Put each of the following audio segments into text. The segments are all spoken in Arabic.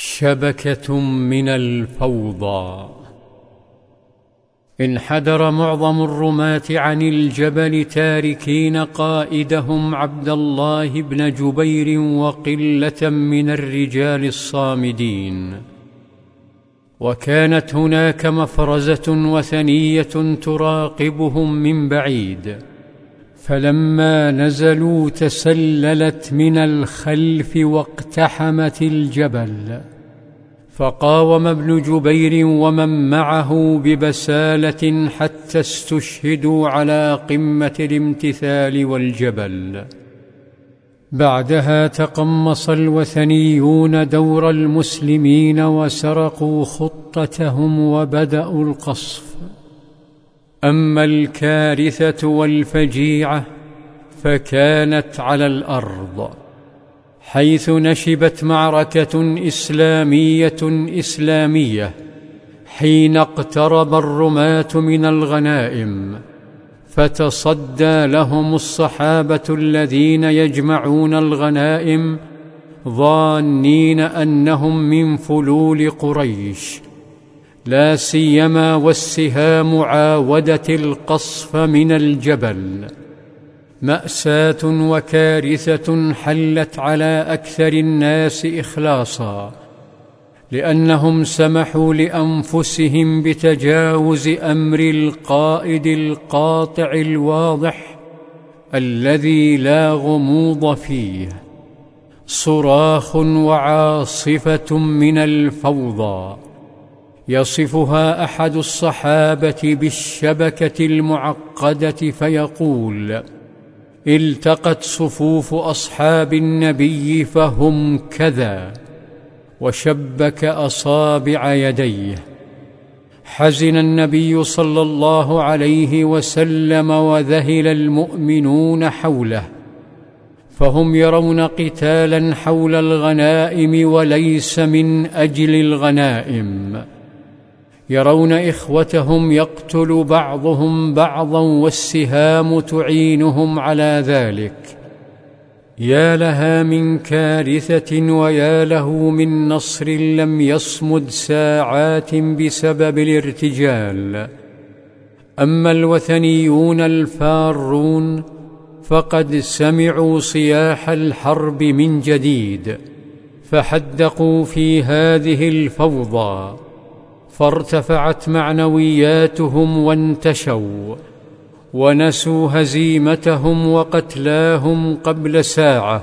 شبكة من الفوضى. انحدر معظم الرماة عن الجبل تاركين قائدهم عبد الله بن جبير وقلة من الرجال الصامدين. وكانت هناك مفرزة وثنية تراقبهم من بعيد. فلما نزلوا تسللت من الخلف واقتحمت الجبل فقاوم ابن جبير ومن معه ببسالة حتى استشهدوا على قمة الامتثال والجبل. بعدها تقمص الوثنيون دور المسلمين وسرقوا خطتهم وبدأوا القصف. أما الكارثة والفجيعة فكانت على الأرض حيث نشبت معركة إسلامية إسلامية حين اقترب الرماة من الغنائم فتصدى لهم الصحابة الذين يجمعون الغنائم ظانين أنهم من فلول قريش. لا سيما والسهام عاودت القصف من الجبل. مأساة وكارثة حلت على أكثر الناس إخلاصا لأنهم سمحوا لأنفسهم بتجاوز أمر القائد القاطع الواضح الذي لا غموض فيه. صراخ وعاصفة من الفوضى. يصفها أحد الصحابة بالشبكة المعقدة فيقول التقت صفوف أصحاب النبي فهم كذا وشبك أصابع يديه. حزن النبي صلى الله عليه وسلم وذهل المؤمنون حوله فهم يرون قتالا حول الغنائم وليس من أجل الغنائم. يرون إخوتهم يقتل بعضهم بعضا والسهام تعينهم على ذلك. يا لها من كارثة ويا له من نصر لم يصمد ساعات بسبب الارتجال. أما الوثنيون الفارون فقد سمعوا صياح الحرب من جديد فحدقوا في هذه الفوضى. فارتفعت معنوياتهم وانتشوا ونسوا هزيمتهم وقتلاهم قبل ساعة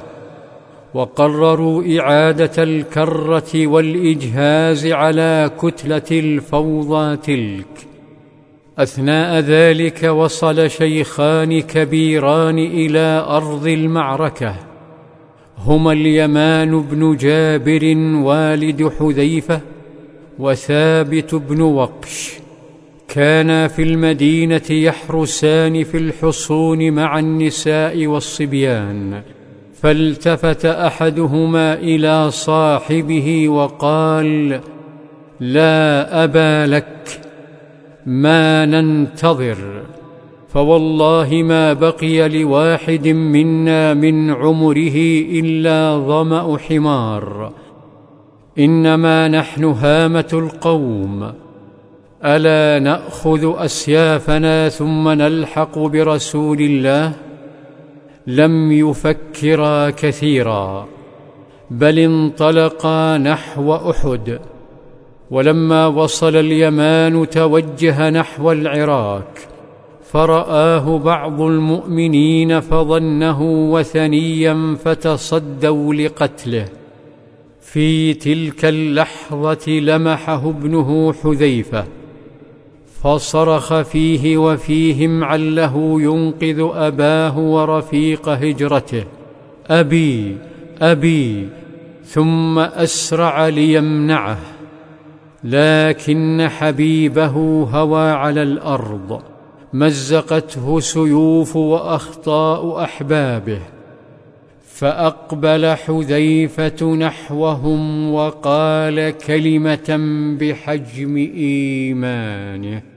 وقرروا إعادة الكرة والإجهاز على كتلة الفوضى تلك. أثناء ذلك وصل شيخان كبيران إلى أرض المعركة هما اليمان بن جابر والد حذيفة وثابت بن وقش كانا في المدينة يحرسان في الحصون مع النساء والصبيان فالتفت أحدهما إلى صاحبه وقال لا أبا لك ما ننتظر فوالله ما بقي لواحد منا من عمره إلا ظمأ حمار. إنما نحن هامة القوم. ألا نأخذ أسيافنا ثم نلحق برسول الله؟ لم يفكرا كثيرا بل انطلقا نحو أحد. ولما وصل اليمان توجه نحو العراك فرآه بعض المؤمنين فظنه وثنيا فتصدوا لقتله. في تلك اللحظة لمحه ابنه حذيفة فصرخ فيه وفيهم عله ينقذ أباه ورفيق هجرته أبي أبي ثم أسرع ليمنعه لكن حبيبه هوى على الأرض مزقته سيوف وأخطاء أحبابه. فأقبل حذيفة نحوهم وقال كلمة بحجم إيمانه